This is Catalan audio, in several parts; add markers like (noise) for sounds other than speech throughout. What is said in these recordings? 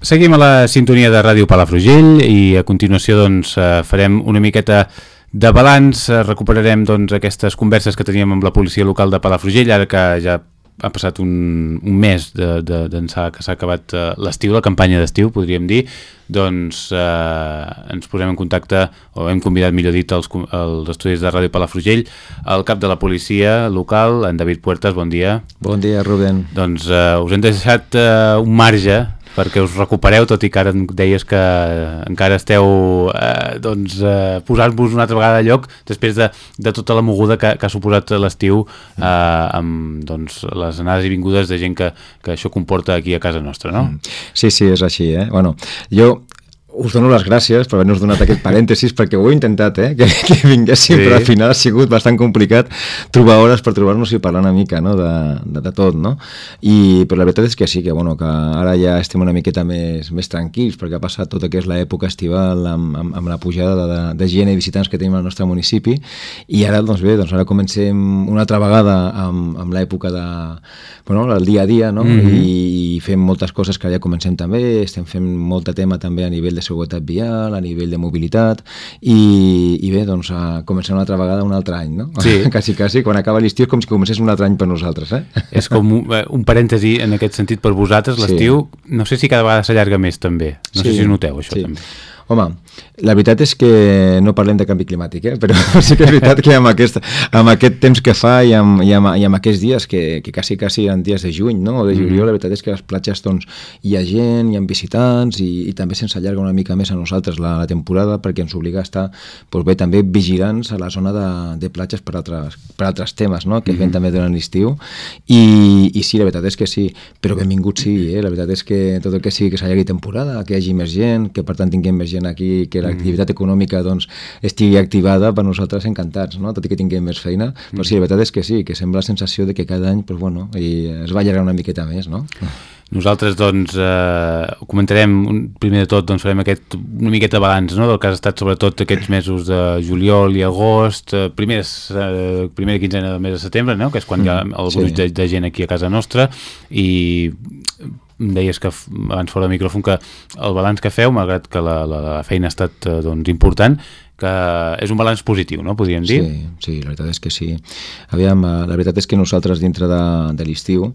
Seguim a la sintonia de Ràdio Palafrugell i a continuació doncs, eh, farem una miqueta de balanç, eh, recuperarem doncs, aquestes converses que teníem amb la policia local de Palafrugell, ara que ja ha passat un, un mes d'ençà de, de, que s'ha acabat uh, l'estiu, la campanya d'estiu, podríem dir, doncs eh, ens posem en contacte, o hem convidat, millor dit, els, els estudis de Ràdio Palafrugell, el cap de la policia local, en David Puertas, bon dia. Bon dia, Rubén. Doncs eh, us hem deixat uh, un marge perquè us recupereu, tot i que ara deies que encara esteu eh, doncs, eh, posant-vos una altra vegada a lloc després de, de tota la moguda que, que ha suposat l'estiu eh, amb doncs, les anades i vingudes de gent que, que això comporta aquí a casa nostra, no? Mm. Sí, sí, és així, eh? Bueno, jo us dono les gràcies per haver-nos donat aquest parèntesis perquè ho he intentat, eh, que, que vinguéssim, sí. però al final ha sigut bastant complicat trobar hores per trobar-nos i parlar una mica no, de, de, de tot, no? I, però la veritat és que sí, que, bueno, que ara ja estem una miqueta més, més tranquils perquè ha passat tota que és l'època estival amb, amb, amb la pujada de, de, de gent i visitants que tenim al nostre municipi i ara, doncs bé, doncs ara comencem una altra vegada amb, amb l'època de, bueno, el dia a dia, no? Mm -hmm. I, I fem moltes coses que ja comencem també, estem fent molt tema també a nivell de seguretat vial, a nivell de mobilitat, i, i bé, doncs a començar una altra vegada un altre any, no? Sí. (laughs) quasi, quasi, quan acaba l'estiu és com si comencés un altre any per nosaltres, eh? (laughs) És com un, eh, un parèntesi en aquest sentit per vosaltres, l'estiu, sí. no sé si cada vegada s'allarga més també, no sí. sé si noteu això sí. també. Home, la veritat és que no parlem de canvi climàtic, eh? però (laughs) sí que és veritat que amb aquest, amb aquest temps que fa i amb, i amb, i amb aquests dies, que, que quasi, quasi en dies de juny no? o de juliol, mm. la veritat és que a les platges doncs, hi ha gent, hi ha visitants i, i també se'ns allarga una mica més a nosaltres la, la temporada perquè ens obliga a estar doncs bé, també vigilants a la zona de, de platges per altres, per altres temes no? que mm. ven també durant l'estiu I, i sí, la veritat és que sí, però benvingut sí, eh? la veritat és que tot el que sigui que s'allargui temporada, que hi hagi més gent, que per tant tinguem més gent gent aquí, que l'activitat econòmica doncs, estigui activada, per nosaltres encantats, no? tot i que tinguem més feina, però sí, la veritat és que sí, que sembla la sensació de que cada any pues, bueno, i es va allargar una miqueta més, no? Nosaltres, doncs, eh, comentarem, primer de tot, doncs, farem aquest, una miqueta balanç no? del que ha estat sobretot aquests mesos de juliol i agost, eh, primers, eh, primera quinzena del mes de setembre, no? que és quan mm, hi ha el gruix sí. de, de gent aquí a casa nostra, i deies que abans fora de micròfon que el balanç que feu, malgrat que la, la, la feina ha estat eh, doncs, important, que és un balanç positiu, no? Podríem dir? Sí, sí, la veritat és que sí. Aviam, eh, la veritat és que nosaltres dintre de, de l'estiu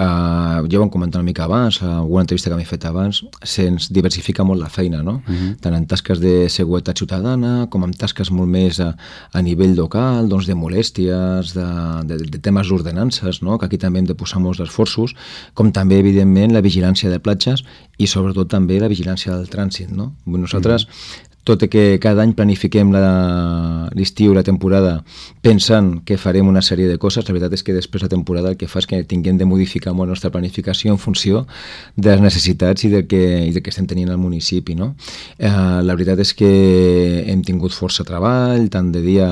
Uh, ja ho vam comentar una mica abans, a alguna entrevista que m'he fet abans, se'ns diversifica molt la feina, no? Uh mhm. -huh. tant en tasques de seguretat ciutadana com en tasques molt més a, a nivell local, doncs de molèsties, de, de, de temes d'ordenances, no? que aquí també hem de posar molts esforços, com també, evidentment, la vigilància de platges i sobretot també la vigilància del trànsit. No? Nosaltres uh mhm. -huh tot i que cada any planifiquem l'estiu, la, la temporada, pensant que farem una sèrie de coses, la veritat és que després la temporada el que fa és que tinguem de modificar molt la nostra planificació en funció de les necessitats i del que, i del que estem tenint al municipi. No? Eh, la veritat és que hem tingut força treball, tant de dia,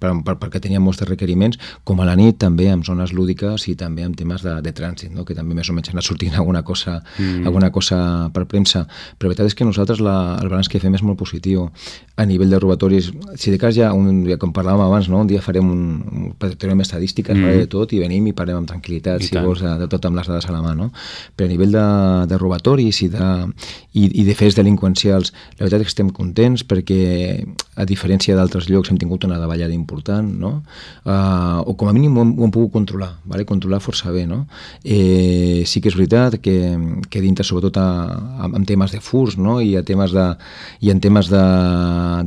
per, per, perquè teníem molts de requeriments, com a la nit també amb zones lúdiques i també amb temes de, de trànsit, no? que també més o menys anat sortint alguna cosa, mm. alguna cosa per premsa. Però la veritat és que nosaltres la, el balanç que fem és molt positiu positiu a nivell de robatoris. Si de cas ja, un, ja com parlàvem abans, no? un dia farem un, un tenim estadístiques mm. de tot i venim i parlem amb tranquil·litat, I si tant. vols, de, de tot amb les dades a la mà. No? Però a nivell de, de robatoris i de, i, i de fets delinqüencials, la veritat és que estem contents perquè, a diferència d'altres llocs, hem tingut una davallada important, no? Uh, o com a mínim ho hem, ho hem pogut controlar, vale? controlar força bé. No? Eh, sí que és veritat que, que dintre, sobretot a, a, amb temes de furs no? I, a temes de, i en temes de,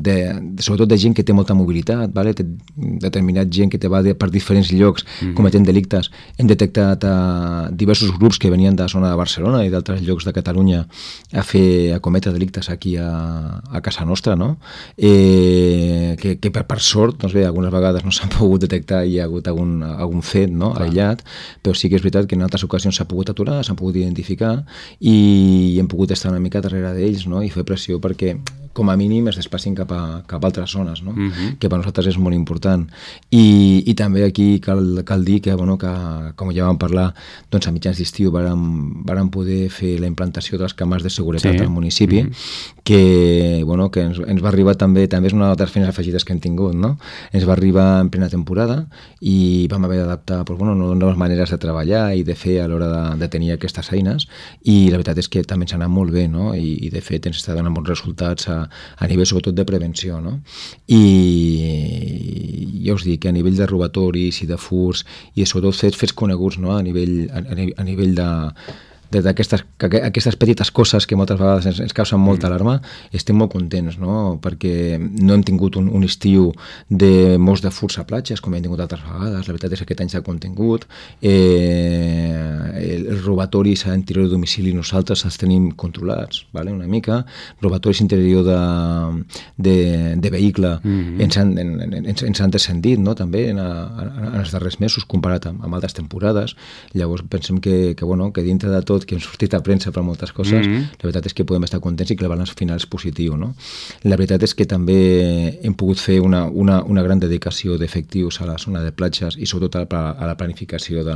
de, de, sobretot de gent que té molta mobilitat, vale? té determinat gent que te va de, per diferents llocs mm -hmm. cometent delictes. Hem detectat a diversos grups que venien de la zona de Barcelona i d'altres llocs de Catalunya a fer a cometre delictes aquí a, a casa nostra, no? Eh, que, que per, per sort, doncs bé, algunes vegades no s'han (laughs) pogut detectar i hi ha hagut algun, algun fet no? aïllat, però sí que és veritat que en altres ocasions s'ha pogut aturar, s'han pogut identificar i, i hem pogut estar una mica darrere d'ells no? i fer pressió perquè com a mínim es desplacin cap a, cap a altres zones, no? Mhm. -huh. que per nosaltres és molt important. I, i també aquí cal, cal dir que, bueno, que, com ja vam parlar, doncs a mitjans d'estiu vàrem, vàrem poder fer la implantació de les càmeres de seguretat Sí. al municipi, Mhm. que, bueno, que ens, ens va arribar també, també és una de les feines afegides que hem tingut, no? Ens va arribar en plena temporada i vam haver d'adaptar doncs, bueno, noves maneres de treballar i de fer a l'hora de, de tenir aquestes eines i la veritat és que també ens ha anat molt bé, no? I, i de fet ens està donant bons resultats a, a nivell sobretot de prevenció, no? I ja us dic a nivell de robatoris i de furs i sobretot fets, fets coneguts no? a, nivell, a, a nivell de de- d'aquestes que- aquestes petites coses que moltes vegades ens, ens causen molta alarma, estem molt contents, no? perquè no hem tingut un, un estiu de molts de furs a platges, com hem tingut altres vegades, la veritat és que aquest any s'ha contingut, eh, el- els robatoris a interior de domicili nosaltres els tenim controlats, vale? una mica, robatoris interior de, de, de vehicle Mhm. ens, han, en, en, ens, ens han descendit no? també en, en, en els darrers mesos comparat amb, amb altres temporades llavors pensem que, que, bueno, que dintre de tot que hem sortit a premsa per moltes coses Mhm. la veritat és que podem estar contents i que el balanç final és positiu no? la veritat és que també hem pogut fer una, una, una gran dedicació d'efectius a la zona de platges i sobretot a la, a la planificació de,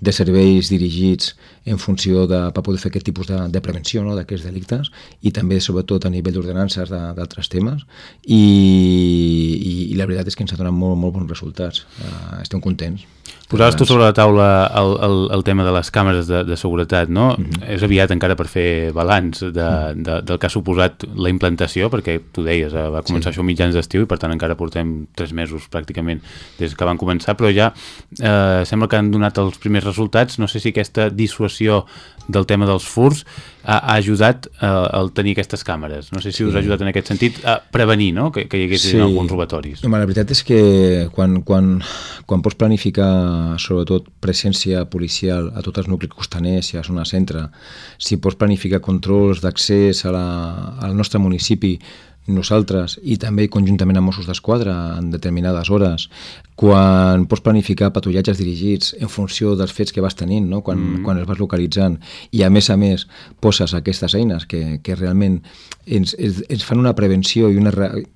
de serveis dirigits en funció de, per poder fer aquest tipus de, de prevenció no? d'aquests delictes i també sobretot a nivell d'ordenances de- d'altres temes i, i, i la veritat és que ens ha donat molt, molt bons resultats uh, estem contents Posaves tu sobre la taula el, el, el tema de les càmeres de, de seguretat, no? Mm -hmm. És aviat encara per fer balanç de, de, del que ha suposat la implantació, perquè tu deies, eh, va començar sí. això mitjans d'estiu i per tant encara portem tres mesos pràcticament des que van començar, però ja eh, sembla que han donat els primers resultats. No sé si aquesta dissuasió del tema dels furs ha, ha ajudat eh, al tenir aquestes càmeres. No sé si us ha ajudat en aquest sentit a prevenir no? que, que hi hagués sí. alguns robatoris. Home, la veritat és que quan, quan, quan pots planificar sobretot presència policial a tots els nuclis costaners i a la zona centre, si pots planificar controls d'accés al nostre municipi nosaltres i també conjuntament amb Mossos d'Esquadra en determinades hores, quan pots planificar patrullatges dirigits en funció dels fets que vas tenint, no? quan, mm. quan els vas localitzant, i a més a més poses aquestes eines que, que realment ens, ens, ens fan una prevenció i una...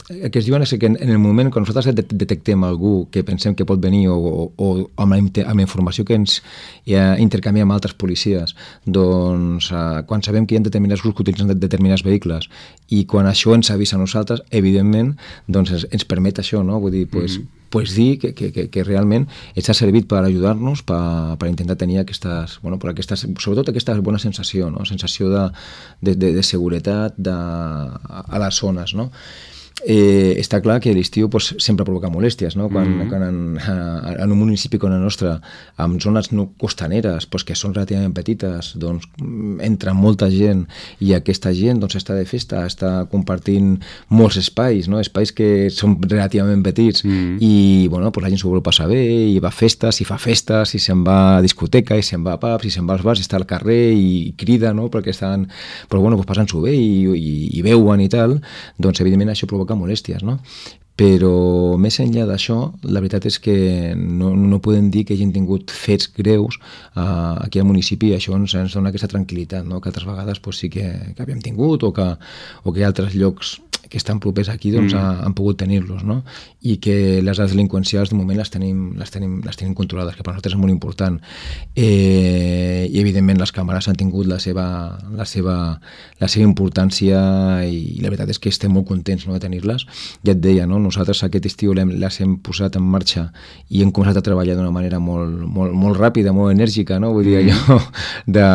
El que es diuen és que en, en el moment que nosaltres det- detectem algú que pensem que pot venir o, o, o amb, la, amb la informació que ens ja intercanviem amb altres policies, doncs eh, quan sabem que hi ha determinats grups que utilitzen de- determinats vehicles i quan això ens avisa a nosaltres, evidentment, doncs ens, ens permet això, no? Vull dir, pues, mm -hmm pues dir que, que, que, que realment ens ha servit per ajudar-nos per, per intentar tenir aquestes, bueno, per aquestes, sobretot aquesta bona sensació, no? sensació de, de, de, de seguretat de, a, les zones. No? Eh, està clar que l'estiu pues, sempre provoca molèsties, no? quan, mm -hmm. quan en, en un municipi com el nostre, amb zones no costaneres pues, que són relativament petites, doncs mm, entra molta gent i aquesta gent doncs, està de festa, està compartint molts espais, no? espais que són relativament petits Mm. i bueno, pues, la gent s'ho vol passar bé i va a festes, i fa festes, i se'n va a discoteca, i se'n va a pubs, i se'n va als bars, i està al carrer i crida, no? perquè estan però, bueno, pues, passant-s'ho bé i, i, i veuen i tal, doncs evidentment això provoca molèsties, no? però més enllà d'això, la veritat és que no, no podem dir que hagin tingut fets greus uh, aquí al municipi i això ens, ens dona aquesta tranquil·litat, no? que altres vegades pues, sí que, que havíem tingut o que, o que altres llocs que estan propers aquí doncs, Mm. mm. han pogut tenir-los no? i que les dades delinqüencials de moment les tenim, les tenim, les tenim controlades, que per nosaltres és molt important eh, i evidentment les càmeres han tingut la seva, la seva, la seva importància i, la veritat és que estem molt contents no, de tenir-les ja et deia, no? nosaltres aquest estiu les hem posat en marxa i hem començat a treballar d'una manera molt, molt, molt ràpida, molt enèrgica no? vull dir allò de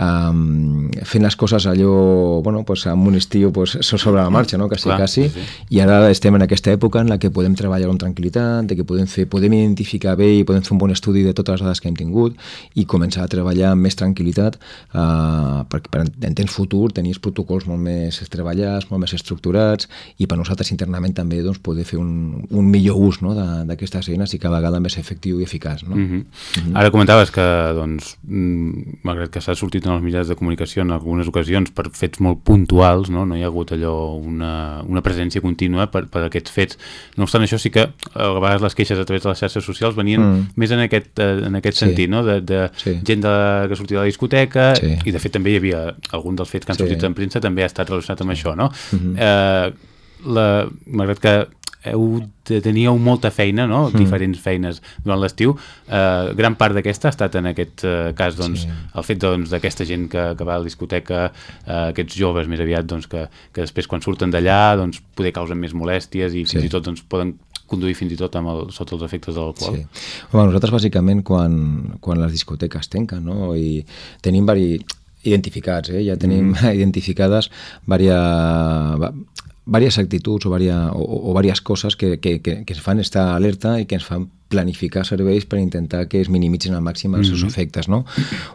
um, fent les coses allò bueno, pues, amb un estiu pues, so- sobre la marxa, no? quasi, Clar, quasi sí, sí. i ara estem en aquesta època en la que podem treballar amb tranquil·litat, de que podem, fer, podem identificar bé i podem fer un bon estudi de totes les dades que hem tingut i començar a treballar amb més tranquil·litat uh, per, per en temps futur tenir els protocols molt més treballats, molt més estructurats i per nosaltres internament també doncs, poder fer un, un millor ús no, de- d'aquestes eines i cada vegada més efectiu i eficaç. No? Mm -hmm. Ara comentaves que, doncs, mm, malgrat que s'ha sortit en els mitjans de comunicació en algunes ocasions per fets molt puntuals, no, no hi ha hagut allò una, una presència contínua per, per aquests fets. No obstant això, sí que a vegades les queixes a través de les xarxes socials venien mm. més en aquest, eh, en aquest sí. sentit, no? de, de sí. gent de, que sortia de la discoteca, sí. i de fet també hi havia algun dels fets que han sí. sortit en premsa també ha estat relacionat amb això, no? Mm -hmm. eh, malgrat que heu, teníeu molta feina, no? Mm. diferents feines durant l'estiu, eh, gran part d'aquesta ha estat en aquest eh, cas doncs, sí. el fet doncs, d'aquesta doncs, gent que, que va a la discoteca, eh, aquests joves més aviat doncs, que, que després quan surten d'allà doncs, poder causen més molèsties i fins sí. i tot doncs, poden conduir fins i tot amb el, sota els efectes de l'alcohol. Sí. Home, nosaltres bàsicament quan, quan les discoteques tenquen no? i tenim vari, identificats, eh? ja tenim mm. (laughs) identificades diverses varias actituds o, varia, o, o varias coses que, que, que, que ens fan estar alerta i que ens fan planificar serveis per intentar que es minimitzin al màxim els seus mm -hmm. efectes. No?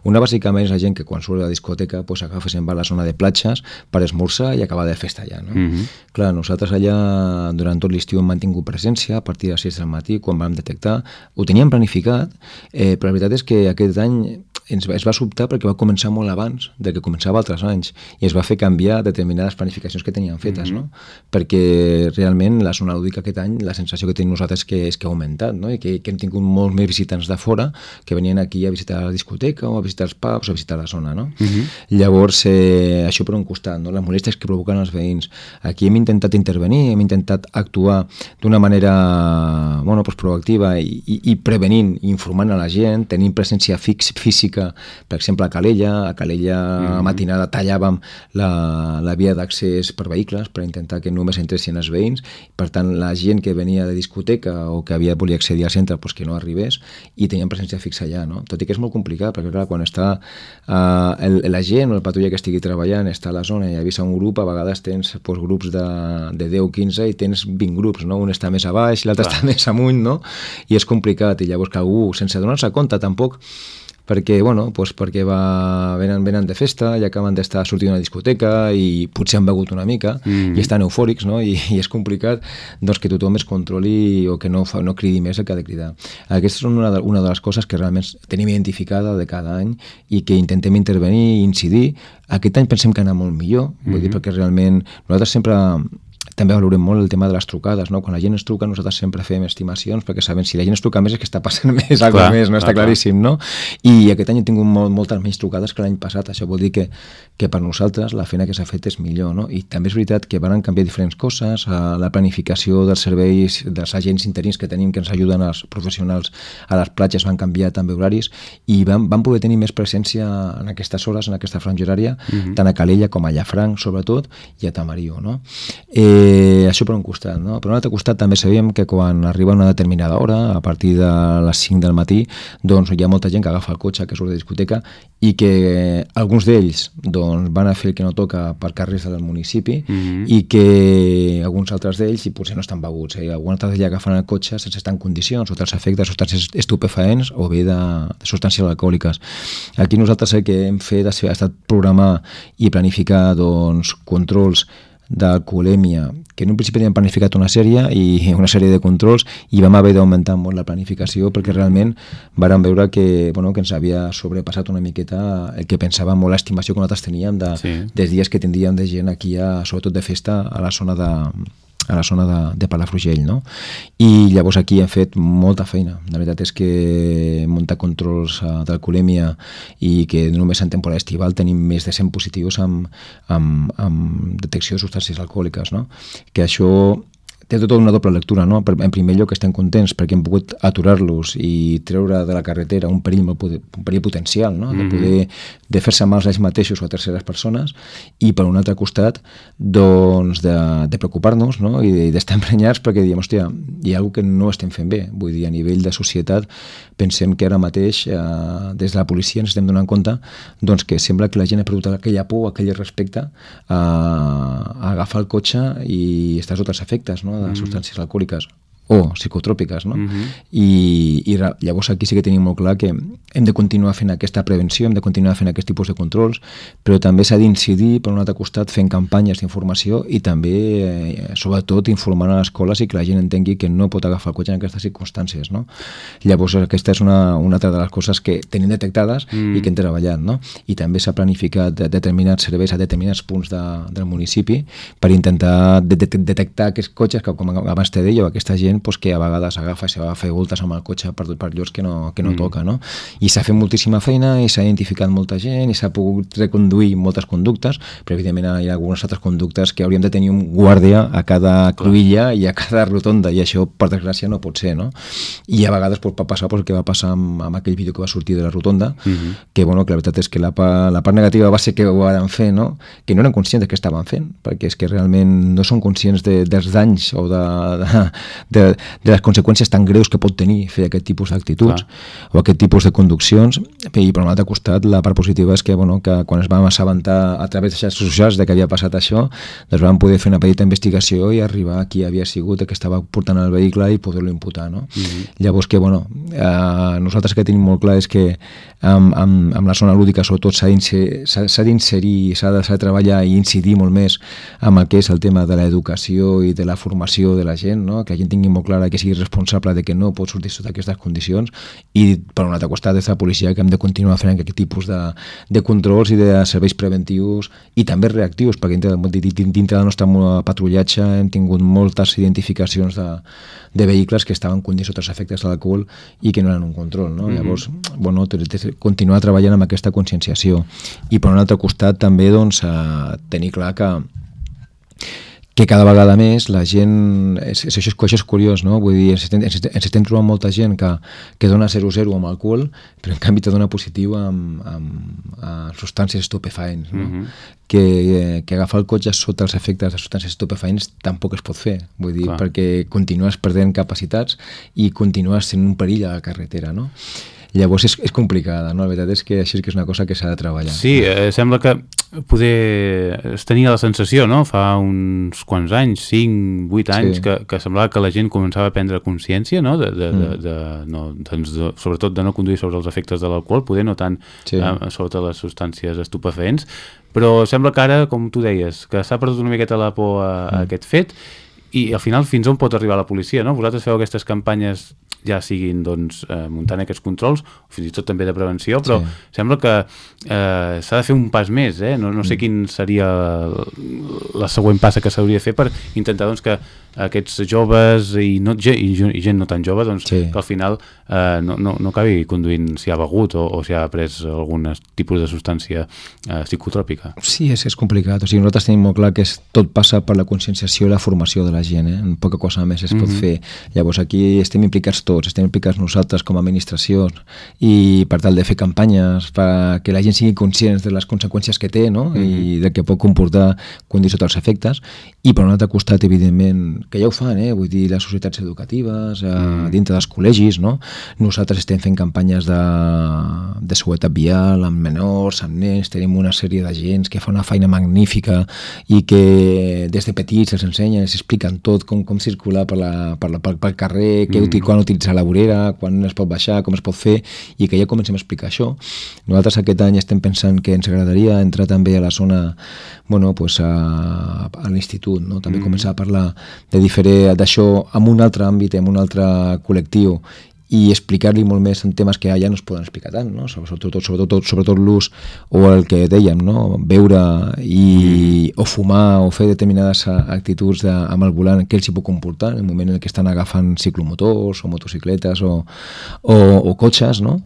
Una bàsicament és la gent que quan surt de la discoteca pues, agafa se'n va a la zona de platges per esmorzar i acabar de festa allà. No? Mm -hmm. Clar, nosaltres allà durant tot l'estiu hem mantingut presència a partir de les 6 del matí quan vam detectar, ho teníem planificat, eh, però la veritat és que aquest any ens, es va sobtar perquè va començar molt abans de que començava altres anys i es va fer canviar determinades planificacions que teníem fetes, mm -hmm. no? Perquè realment la zona lúdica aquest any, la sensació que tenim nosaltres que és que ha augmentat, no? I que, que hem tingut molts més visitants de fora que venien aquí a visitar la discoteca o a visitar els pubs o a visitar la zona, no? Mm -hmm. Llavors, eh, això per un costat, no? Les molèsties que provoquen els veïns. Aquí hem intentat intervenir, hem intentat actuar d'una manera bueno, pues proactiva i, i, i prevenint, informant a la gent, tenint presència fix, física física, per exemple, a Calella, a Calella mm -hmm. matinada tallàvem la, la via d'accés per vehicles per intentar que només entressin els veïns, per tant, la gent que venia de discoteca o que havia volia accedir al centre pues, que no arribés i tenien presència fixa allà, no? Tot i que és molt complicat, perquè clar, quan està uh, el, la gent o el patrulla que estigui treballant està a la zona i avisa un grup, a vegades tens pues, grups de, de 10 o 15 i tens 20 grups, no? Un està més a baix, l'altre està (laughs) més amunt, no? I és complicat, i llavors que algú, sense donar-se compte tampoc, perquè, bueno, doncs perquè va, venen, venen de festa i acaben d'estar sortint a una discoteca i potser han begut una mica mm. i estan eufòrics no? (laughs) I, i és complicat doncs, que tothom es controli o que no, fa, no cridi més el que ha de cridar. Aquesta és una de, una de les coses que realment tenim identificada de cada any i que intentem intervenir i incidir. Aquest any pensem que ha anat molt millor, vull mm -hmm. dir, mm-hmm. perquè realment nosaltres sempre també valorem molt el tema de les trucades, no? Quan la gent ens truca nosaltres sempre fem estimacions perquè sabem si la gent ens truca més és que està passant (laughs) més, clar, alguna més, no? Clar, està claríssim, no? I aquest any he tingut molt, moltes menys trucades que l'any passat, això vol dir que, que per nosaltres la feina que s'ha fet és millor, no? I també és veritat que van canviar diferents coses, a la planificació dels serveis dels agents interins que tenim que ens ajuden els professionals a les platges van canviar també horaris i van, van poder tenir més presència en aquestes hores, en aquesta franja horària, uh mhm. -huh. tant a Calella com a Llafranc, sobretot, i a Tamariu, no? Eh, Eh, això per un costat. No? Per un altre costat també sabíem que quan arriba una determinada hora, a partir de les 5 del matí, doncs hi ha molta gent que agafa el cotxe, que surt de discoteca, i que alguns d'ells doncs, van a fer el que no toca per carrers del municipi mm -hmm. i que alguns altres d'ells, i potser no estan beguts, eh? alguns altres d'ells agafen el cotxe sense estar en condicions, o els efectes de substàncies estupefaents o bé de, de substàncies alcohòliques. Aquí nosaltres el que hem fet ha estat programar i planificar doncs, controls d'alcoholèmia, que en un principi havíem planificat una sèrie i (laughs) una sèrie de controls i vam haver d'augmentar molt la planificació perquè realment vàrem veure que, bueno, que ens havia sobrepassat una miqueta el que pensàvem molt l'estimació que nosaltres teníem de, sí. dels dies que tindríem de gent aquí, a, sobretot de festa, a la zona de, a la zona de, de Palafrugell, no? I llavors aquí hem fet molta feina. La veritat és que muntar controls uh, d'alcoholèmia i que només en temporada estival tenim més de 100 positius amb, amb, amb detecció de substàncies alcohòliques, no? Que això té tota una doble lectura, no? En primer lloc estem contents perquè hem pogut aturar-los i treure de la carretera un perill, un perill potencial, no? De mhm. poder de fer-se mals a ells mateixos o a terceres persones i per un altre costat doncs de, de preocupar-nos no? i d'estar emprenyats perquè diem, hòstia, hi ha alguna que no estem fent bé, vull dir, a nivell de societat pensem que ara mateix eh, des de la policia ens estem donant compte doncs, que sembla que la gent ha perdut aquella por, aquell respecte a, a agafar el cotxe i estar sota els efectes no? De mm. substàncies alcohòliques o psicotròpiques, no? Mhm. -huh. I, I llavors aquí sí que tenim molt clar que hem de continuar fent aquesta prevenció, hem de continuar fent aquest tipus de controls, però també s'ha d'incidir, per un altre costat, fent campanyes d'informació i també, eh, sobretot, informant a les escoles i que la gent entengui que no pot agafar el cotxe en aquestes circumstàncies, no? Llavors, aquesta és una, una altra de les coses que tenim detectades mm. i que hem treballat, no? I també s'ha planificat determinats serveis a determinats punts de, del municipi per intentar de, de, detectar aquests cotxes que, com abans te deia, aquesta gent pues, que a vegades agafa i se va a fer voltes amb el cotxe per, per llocs que no, que no mm. toca, no? I s'ha fet moltíssima feina i s'ha identificat molta gent i s'ha pogut reconduir moltes conductes, però evidentment hi ha algunes altres conductes que hauríem de tenir un guàrdia a cada cruïlla i a cada rotonda i això per desgràcia no pot ser, no? I a vegades pues, pot passar pues, el que va passar amb, amb aquell vídeo que va sortir de la rotonda, mm -hmm. que, bueno, que la veritat és que la, la part negativa va ser que ho van fer, no? que no eren conscients de què estaven fent, perquè és que realment no són conscients de, dels danys o de, de, de, de les conseqüències tan greus que pot tenir fer aquest tipus d'actituds o aquest tipus de conduccions i per un altre costat la part positiva és que, bueno, que quan es vam assabentar a través de xarxes socials de que havia passat això, doncs vam poder fer una petita investigació i arribar a qui havia sigut el que estava portant el vehicle i poder-lo imputar. No? Mm -hmm. Llavors que, bueno, eh, nosaltres que tenim molt clar és que amb, amb, amb la zona lúdica sobretot s'ha d'inserir, s'ha de, de treballar i incidir molt més amb el que és el tema de l'educació i de la formació de la gent, no? que la gent tingui molt clara que sigui responsable de que no pot sortir sota aquestes condicions i per un altre costat des de la policia que hem de continuar fent aquest tipus de, de controls i de serveis preventius i també reactius, perquè dintre, dintre del nostre patrullatge hem tingut moltes identificacions de, de vehicles que estaven condicionats sota els efectes de l'alcohol i que no eren un control. No? Mm -hmm. Llavors, bueno, continuar treballant amb aquesta conscienciació. I per un altre costat també doncs, eh, tenir clar que que cada vegada més la gent, és, és, això, això és curiós, no? Vull dir, ens estem, ens estem trobant molta gent que, que dona 0-0 amb alcohol, però en canvi te dona positiu amb, amb, amb substàncies estupefaents, no? Uh -huh. que, que agafar el cotxe sota els efectes de substàncies estupefaents tampoc es pot fer, vull dir, Clar. perquè continues perdent capacitats i continues sent un perill a la carretera, no? Llavors és, és complicada, no? La veritat és que això és que és una cosa que s'ha de treballar. Sí, eh, sembla que poder... es tenia la sensació, no?, fa uns quants anys, 5, 8 anys, sí. que, que semblava que la gent començava a prendre consciència, no?, de, de, mm. de, de, no doncs de, sobretot de no conduir sobre els efectes de l'alcohol, poder no tant sí. eh, sobre les substàncies estupefaents, però sembla que ara, com tu deies, que s'ha perdut una miqueta la por a, a mm. aquest fet i al final fins on pot arribar la policia, no? Vosaltres feu aquestes campanyes ja siguin doncs, eh, muntant aquests controls, o fins i tot també de prevenció, però sí. sembla que eh, s'ha de fer un pas més, eh? no, no sé mm. quin seria la següent passa que s'hauria de fer per intentar doncs, que aquests joves i, no, i, i gent no tan jove doncs, sí. que al final eh, no, no, no acabi conduint si ha begut o, o si ha pres algun tipus de substància eh, psicotròpica. Sí, és, és complicat. O sigui, nosaltres tenim molt clar que és, tot passa per la conscienciació i la formació de la gent. Eh? En poca cosa més es mm -hmm. pot mhm. fer. Llavors aquí estem implicats tots, estem implicats nosaltres com a administració i per tal de fer campanyes perquè la gent sigui conscient de les conseqüències que té no? mm -hmm. i del que pot comportar conduir sota els efectes i per un altre costat, evidentment, que ja ho fan, eh? vull dir, les societats educatives, eh, mm. dintre dels col·legis, no? Nosaltres estem fent campanyes de, de seguretat vial amb menors, amb nens, tenim una sèrie de gens que fa una feina magnífica i que des de petits els ensenyen, els expliquen tot, com, com circular per la, per la, pel, pel carrer, que mm. quan utilitzar la vorera, quan es pot baixar, com es pot fer, i que ja comencem a explicar això. Nosaltres aquest any estem pensant que ens agradaria entrar també a la zona, bueno, pues a, a l'institut, no? també mm. començar a parlar de diferent d'això en un altre àmbit, en un altre col·lectiu i explicar-li molt més en temes que allà no es poden explicar tant, no? sobretot, sobretot, sobretot l'ús o el que dèiem, no? beure i, mm. o fumar o fer determinades actituds de, amb el volant que els hi pot comportar en el moment en què estan agafant ciclomotors o motocicletes o, o, o cotxes no?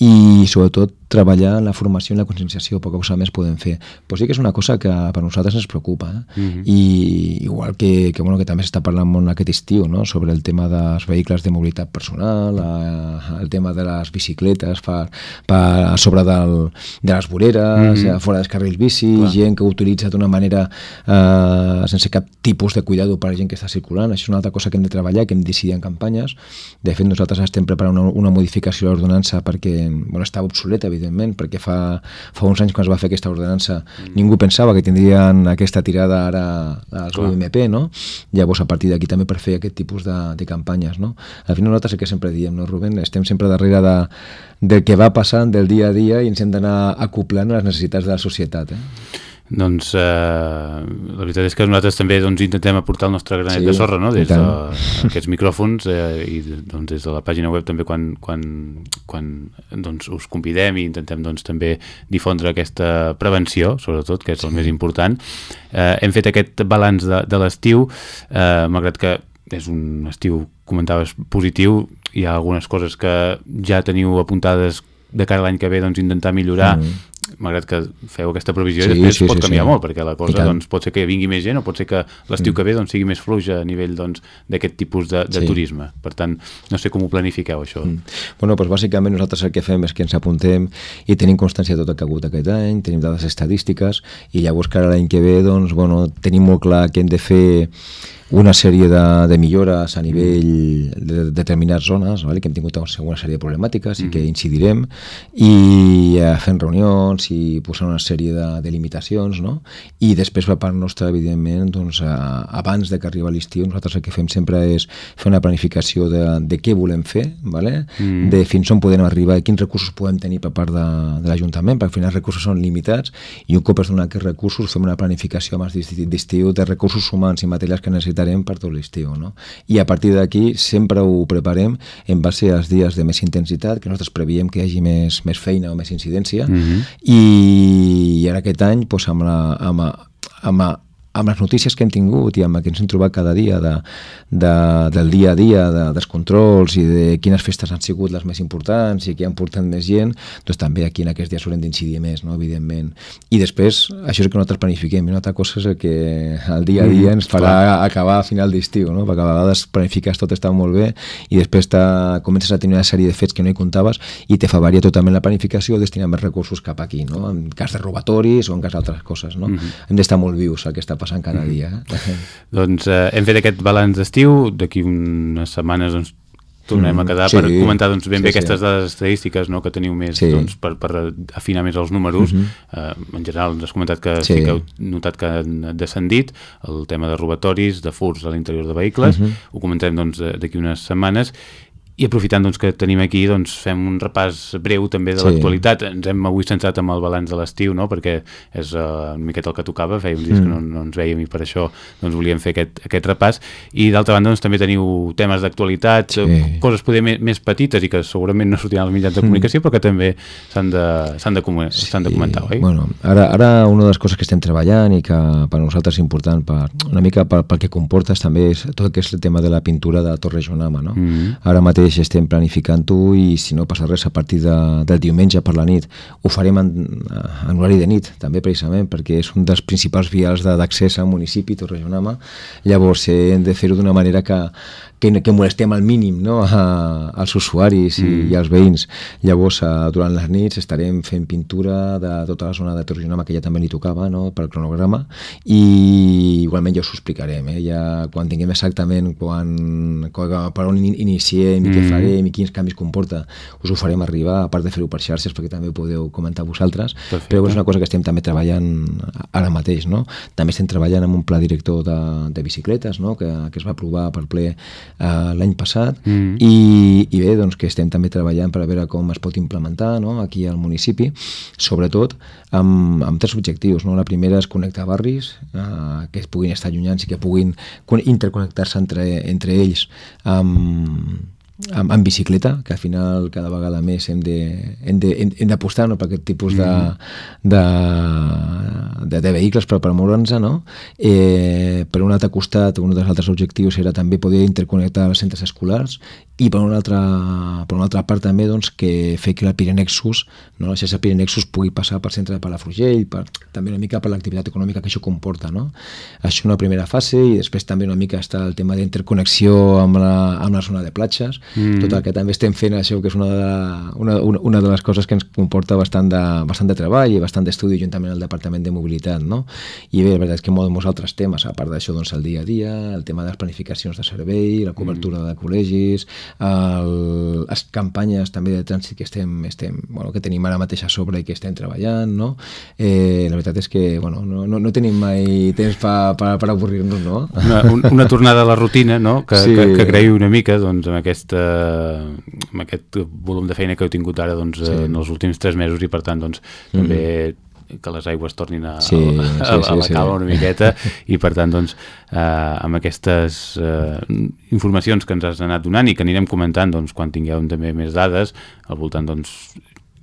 I sobretot treballar en la formació i la conscienciació, poca cosa més podem fer. Però sí que és una cosa que per nosaltres ens preocupa. Eh? Mhm. -huh. I igual que, que, bueno, que també s'està parlant molt aquest estiu no? sobre el tema dels vehicles de mobilitat personal, eh, el tema de les bicicletes per, per a sobre del, de les voreres, uh -huh. fora dels carrils bici, Clar. gent que ho utilitza d'una manera eh, sense cap tipus de cuidado per a gent que està circulant. Això és una altra cosa que hem de treballar, que hem de decidir en campanyes. De fet, nosaltres estem preparant una, una modificació de l'ordenança perquè. Bueno, estava obsoleta, evidentment, perquè fa, fa uns anys quan es va fer aquesta ordenança mm. ningú pensava que tindrien aquesta tirada ara als UMP, no? Llavors, a partir d'aquí també per fer aquest tipus de, de campanyes, no? Al final nosaltres el que sempre diem, no, Rubén? Estem sempre darrere de, del que va passant del dia a dia i ens hem d'anar acoplant a les necessitats de la societat, eh? Doncs eh, la veritat és que nosaltres també doncs, intentem aportar el nostre granet sí, de sorra no? des d'aquests de, micròfons eh, i doncs, des de la pàgina web també quan, quan, quan doncs, us convidem i intentem doncs, també difondre aquesta prevenció, sobretot, que és el sí. més important. Eh, hem fet aquest balanç de, de l'estiu, eh, malgrat que és un estiu, comentaves, positiu, hi ha algunes coses que ja teniu apuntades de cara a l'any que ve doncs, intentar millorar mm -hmm malgrat que feu aquesta previsió, sí, després sí, pot sí, canviar sí. molt, perquè la cosa doncs, pot ser que vingui més gent o pot ser que l'estiu mm. que ve doncs, sigui més fluix a nivell doncs, d'aquest doncs, tipus de, de sí. turisme. Per tant, no sé com ho planifiqueu, això. Mm. Bueno, doncs bàsicament nosaltres el que fem és que ens apuntem i tenim constància de tot el que ha hagut aquest any, tenim dades estadístiques i llavors que l'any que ve doncs, bueno, tenim molt clar que hem de fer una sèrie de, de millores a nivell de determinades zones, vale? que hem tingut una sèrie de problemàtiques mm. i que incidirem, i eh, fent reunions i posant una sèrie de, de limitacions, no? i després per part nostra, evidentment, doncs, a, abans de que arribi l'estiu, nosaltres el que fem sempre és fer una planificació de, de què volem fer, vale? mm. de fins on podem arribar i quins recursos podem tenir per part de, de l'Ajuntament, perquè al final els recursos són limitats, i un cop es donen aquests recursos fem una planificació abans d'estiu de recursos humans i materials que necessitem necessitarem per tot l'estiu. No? I a partir d'aquí sempre ho preparem en base als dies de més intensitat, que nosaltres prevíem que hi hagi més, més feina o més incidència, mm -hmm. i, i ara aquest any doncs, amb, la, amb, amb, amb les notícies que hem tingut i amb el que ens hem trobat cada dia de, de, del dia a dia, de, dels controls i de quines festes han sigut les més importants i que han portat més gent, doncs també aquí en aquests dies haurem d'incidir més, no? evidentment. I després, això és el que nosaltres planifiquem, i una altra cosa és el que el dia a mm, dia ens farà mm, acabar a final d'estiu, no? perquè a vegades planifiques tot està molt bé i després comences a tenir una sèrie de fets que no hi comptaves i te fa variar totalment la planificació destinar més recursos cap aquí, no? en cas de robatoris o en cas d'altres coses. No? Mm -hmm. Hem d'estar molt vius al que està passant cada mm-hmm. dia. Eh? (laughs) doncs eh, hem fet aquest balanç d'estiu, d'aquí unes setmanes doncs, tornem a quedar sí, per comentar doncs, ben sí, bé sí. aquestes dades estadístiques no, que teniu més sí. doncs, per, per afinar més els números. Mm -hmm. eh, en general ens has comentat que sí. sí que heu notat que han descendit el tema de robatoris, de furs a l'interior de vehicles, mm -hmm. ho comentarem doncs, d'aquí unes setmanes i aprofitant doncs, que tenim aquí, doncs, fem un repàs breu també de sí. l'actualitat. Ens hem avui centrat amb el balanç de l'estiu, no? perquè és uh, una miqueta el que tocava, feia uns dies mm. que no, no ens veiem i per això doncs, volíem fer aquest, aquest repàs. I d'altra banda doncs, també teniu temes d'actualitat, sí. coses poder més, més petites i que segurament no sortiran als mitjans de mm. comunicació, mm. però que també s'han de, de, sí. de comentar, oi? Bueno, ara, ara una de les coses que estem treballant i que per nosaltres és important, per, una mica pel, pel que comportes també és tot el que és el tema de la pintura de Torre Jonama. No? Mm. Ara mateix mateix estem planificant-ho i si no passa res a partir de, del diumenge per la nit. Ho farem en, en horari de nit també precisament perquè és un dels principals vials d'accés al municipi Torrejonama llavors hem de fer-ho d'una manera que, que, que molestem al mínim no? a, als usuaris i, mm. i als veïns. Llavors, a, eh, durant les nits estarem fent pintura de tota la zona de Torrejonama, que ja també li tocava no? per cronograma, i igualment ja us ho explicarem. Eh? Ja, quan tinguem exactament quan, quan, per on iniciem i mm. què farem i quins canvis comporta, us ho farem arribar, a part de fer-ho per xarxes, perquè també ho podeu comentar vosaltres, Perfecte. però és una cosa que estem també treballant ara mateix. No? També estem treballant amb un pla director de, de bicicletes, no? que, que es va aprovar per ple eh, l'any passat mm. i, i bé, doncs que estem també treballant per a veure com es pot implementar no? aquí al municipi, sobretot amb, amb tres objectius. No? La primera és connectar barris eh, que puguin estar allunyats i que puguin interconnectar-se entre, entre ells amb amb, amb bicicleta, que al final cada vegada més hem d'apostar no, per aquest tipus de, mm. de, de, de vehicles per, per moure'ns, no? Eh, per un altre costat, un dels altres objectius era també poder interconnectar els centres escolars i per una altra, per una altra part també doncs, que fer que la Pirinexus, no, la xarxa Pirinexus pugui passar pel centre de Palafrugell, per, també una mica per l'activitat econòmica que això comporta. No? Això una primera fase i després també una mica està el tema d'interconnexió amb, la, amb la zona de platges, mm. tot el que també estem fent això, que és una de, una, una, una de les coses que ens comporta bastant de, bastant de treball i bastant d'estudi juntament al Departament de Mobilitat. No? I bé, la veritat és que molts altres temes, a part d'això, doncs, el dia a dia, el tema de les planificacions de servei, la cobertura mm. de col·legis, el, les campanyes també de trànsit que estem, estem bueno, que tenim ara mateix a sobre i que estem treballant, no? Eh, la veritat és que bueno, no, no, no tenim mai temps per pa, per avorrir-nos, no? Una, una tornada a la rutina, no? Que, sí. que, que agraïu una mica doncs, amb, aquesta, amb aquest volum de feina que heu tingut ara doncs, sí. en els últims tres mesos i per tant doncs, mm. també que les aigües tornin a, sí, a, sí, a, a la sí, cava sí. una miqueta i per tant doncs eh, amb aquestes eh, informacions que ens has anat donant i que anirem comentant doncs, quan tingueu també més dades al voltant doncs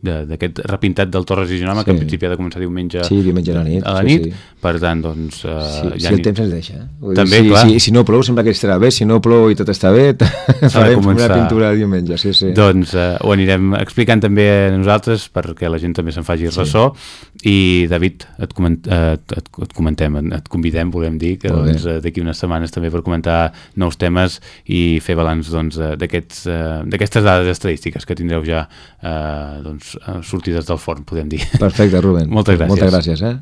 d'aquest repintat del Torres i Genoma, sí. que en principi ha de començar diumenge, sí, diumenge a la nit. A la nit. Sí, sí. Per tant, doncs... Uh, sí, ja si el temps ens deixa. Eh? També, si, clar. Si, si no plou, sembla que estarà bé. Si no plou i tot està bé, (laughs) farem una pintura diumenge. Sí, sí. Doncs uh, ho anirem explicant també a nosaltres perquè la gent també se'n faci sí. ressò. I, David, et, coment, uh, et, et comentem, et convidem, volem dir, que doncs, uh, d'aquí unes setmanes també per comentar nous temes i fer balanç doncs, d'aquestes doncs, uh, dades estadístiques que tindreu ja uh, doncs, sortides del forn, podem dir. Perfecte, Rubén. (laughs) Moltes gràcies. Moltes gràcies, eh?